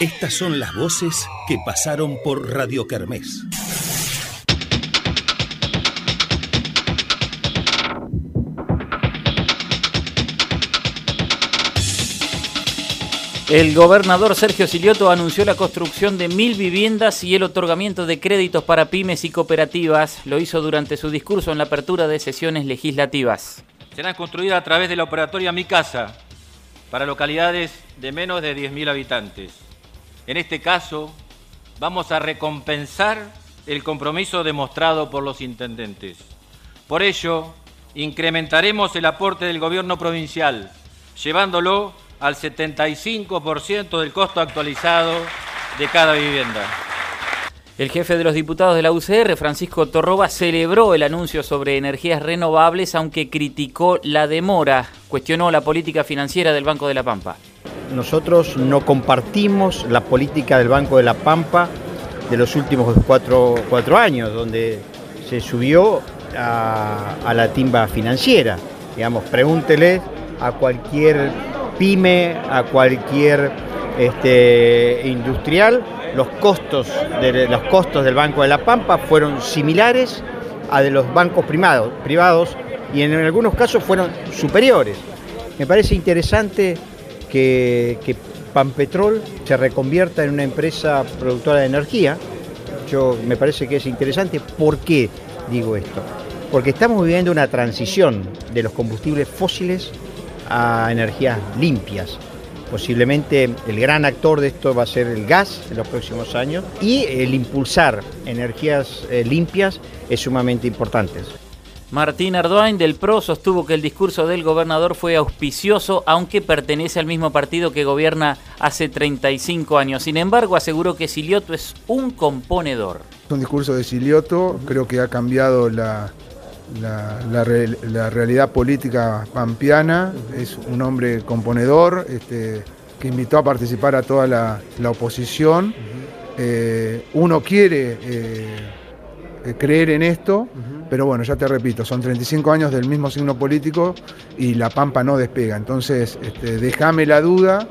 Estas son las voces que pasaron por Radio Kermés. El gobernador Sergio Silioto anunció la construcción de mil viviendas y el otorgamiento de créditos para pymes y cooperativas. Lo hizo durante su discurso en la apertura de sesiones legislativas. Serán construidas a través de la operatoria Mi Casa para localidades de menos de 10.000 habitantes. En este caso, vamos a recompensar el compromiso demostrado por los intendentes. Por ello, incrementaremos el aporte del gobierno provincial, llevándolo al 75% del costo actualizado de cada vivienda. El jefe de los diputados de la UCR, Francisco Torroba, celebró el anuncio sobre energías renovables, aunque criticó la demora. Cuestionó la política financiera del Banco de la Pampa. Nosotros no compartimos la política del Banco de la Pampa de los últimos cuatro, años, donde se subió a, la timba financiera. Digamos, pregúntele a cualquier pyme, a cualquier este, industrial, los costos, de, los costos del Banco de la Pampa fueron similares a de los bancos privados y en algunos casos fueron superiores. Me parece interesante que, que Pampetrol se reconvierta en una empresa productora de energía. Yo me parece que es interesante. ¿Por qué digo esto? Porque estamos viviendo una transición de los combustibles fósiles a energías limpias. Posiblemente el gran actor de esto va a ser el gas en los próximos años y el impulsar energías eh, limpias es sumamente importante. Martín Ardoain del PRO sostuvo que el discurso del gobernador fue auspicioso, aunque pertenece al mismo partido que gobierna hace 35 años. Sin embargo, aseguró que Silioto es un componedor. Un discurso de Silioto, creo que ha cambiado la, la, realidad política pampeana, es un hombre componedor este, que invitó a participar a toda la, oposición. Eh, uno quiere eh, creer en esto, pero bueno, ya te repito, son 35 años del mismo signo político y la Pampa no despega. Entonces, este, déjame la duda.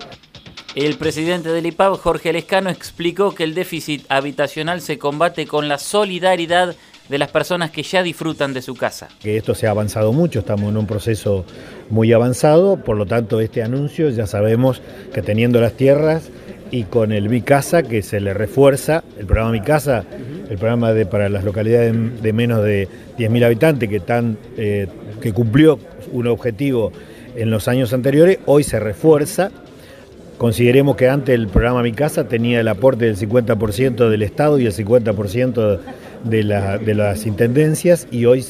El presidente del IPAB, Jorge Lescano, explicó que el déficit habitacional se combate con la solidaridad de las personas que ya disfrutan de su casa. Que esto se ha avanzado mucho, estamos en un proceso muy avanzado, por lo tanto este anuncio ya sabemos que teniendo las tierras y con el Mi Casa que se le refuerza, el programa Mi Casa, el programa de, para las localidades de, menos de 10.000 habitantes que, tan, eh, que cumplió un objetivo en los años anteriores, hoy se refuerza. Consideremos que antes el programa Mi Casa tenía el aporte del 50% del Estado y el 50% de, las intendencias y hoy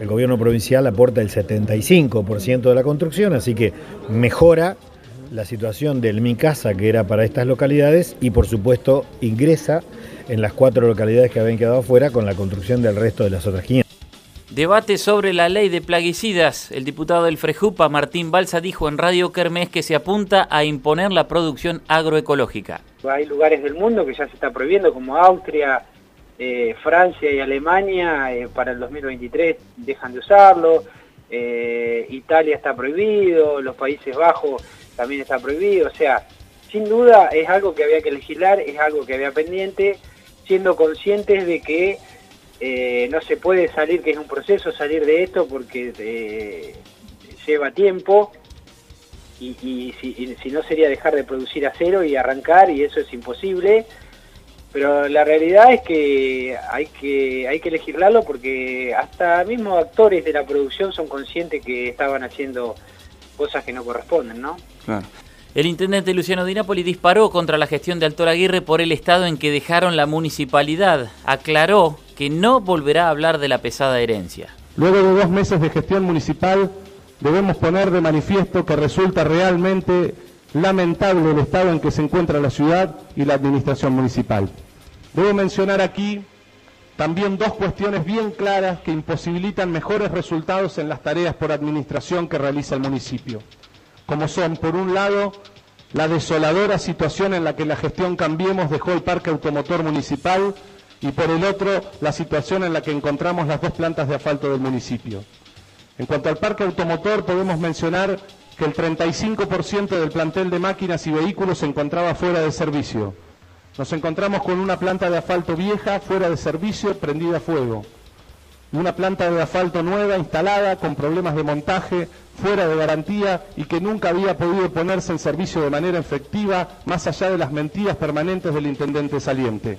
el gobierno provincial aporta el 75% de la construcción, así que mejora la situación del Mi Casa que era para estas localidades y por supuesto ingresa en las cuatro localidades que habían quedado afuera con la construcción del resto de las otras 500. Debate sobre la ley de plaguicidas. El diputado del Frejupa, Martín Balsa, dijo en Radio Kermés que se apunta a imponer la producción agroecológica. Hay lugares del mundo que ya se está prohibiendo, como Austria, eh, Francia y Alemania eh, para el 2023 dejan de usarlo, eh, Italia está prohibido, los Países Bajos también está prohibido, o sea, sin duda es algo que había que legislar, es algo que había pendiente, siendo conscientes de que no se puede salir, que es un proceso salir de esto porque lleva tiempo, y, y, si, no sería dejar de producir acero y arrancar y eso es imposible. Pero la realidad es que hay que hay que legislarlo porque hasta mismos actores de la producción son conscientes que estaban haciendo cosas que no corresponden, ¿no? Claro. El intendente Luciano Di Napoli disparó contra la gestión de Altor Aguirre por el estado en que dejaron la municipalidad. Aclaró que no volverá a hablar de la pesada herencia. Luego de dos meses de gestión municipal, debemos poner de manifiesto que resulta realmente lamentable el estado en que se encuentra la ciudad y la administración municipal. Debo mencionar aquí también dos cuestiones bien claras que imposibilitan mejores resultados en las tareas por administración que realiza el municipio, como son, por un lado, la desoladora situación en la que la gestión Cambiemos dejó el parque automotor municipal y por el otro, la situación en la que encontramos las dos plantas de asfalto del municipio. En cuanto al parque automotor, podemos mencionar que el 35% del plantel de máquinas y vehículos se encontraba fuera de servicio. Nos encontramos con una planta de asfalto vieja, fuera de servicio, prendida a fuego. Una planta de asfalto nueva, instalada, con problemas de montaje, fuera de garantía y que nunca había podido ponerse en servicio de manera efectiva, más allá de las mentiras permanentes del intendente saliente.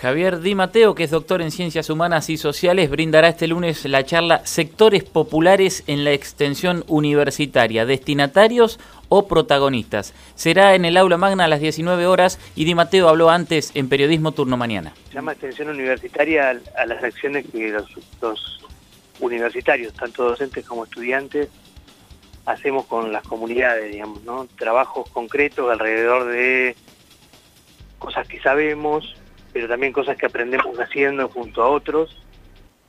Javier Di Mateo, que es doctor en Ciencias Humanas y Sociales, brindará este lunes la charla Sectores Populares en la Extensión Universitaria, destinatarios o protagonistas. Será en el aula magna a las 19 horas y Di Mateo habló antes en Periodismo Turno Mañana. Llama Extensión Universitaria a las acciones que los, los universitarios, tanto docentes como estudiantes, hacemos con las comunidades, digamos, ¿no? Trabajos concretos alrededor de cosas que sabemos, pero también cosas que aprendemos haciendo junto a otros.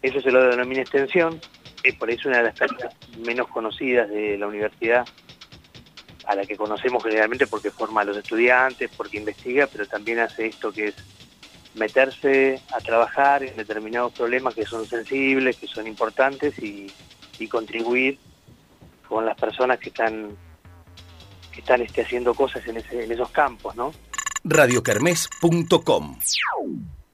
Eso se lo denomina extensión, es por eso una de las tareas menos conocidas de la universidad, a la que conocemos generalmente porque forma a los estudiantes, porque investiga, pero también hace esto que es meterse a trabajar en determinados problemas que son sensibles, que son importantes y, contribuir con las personas que están que están este, haciendo cosas en, en esos campos, ¿no? radiocarmes.com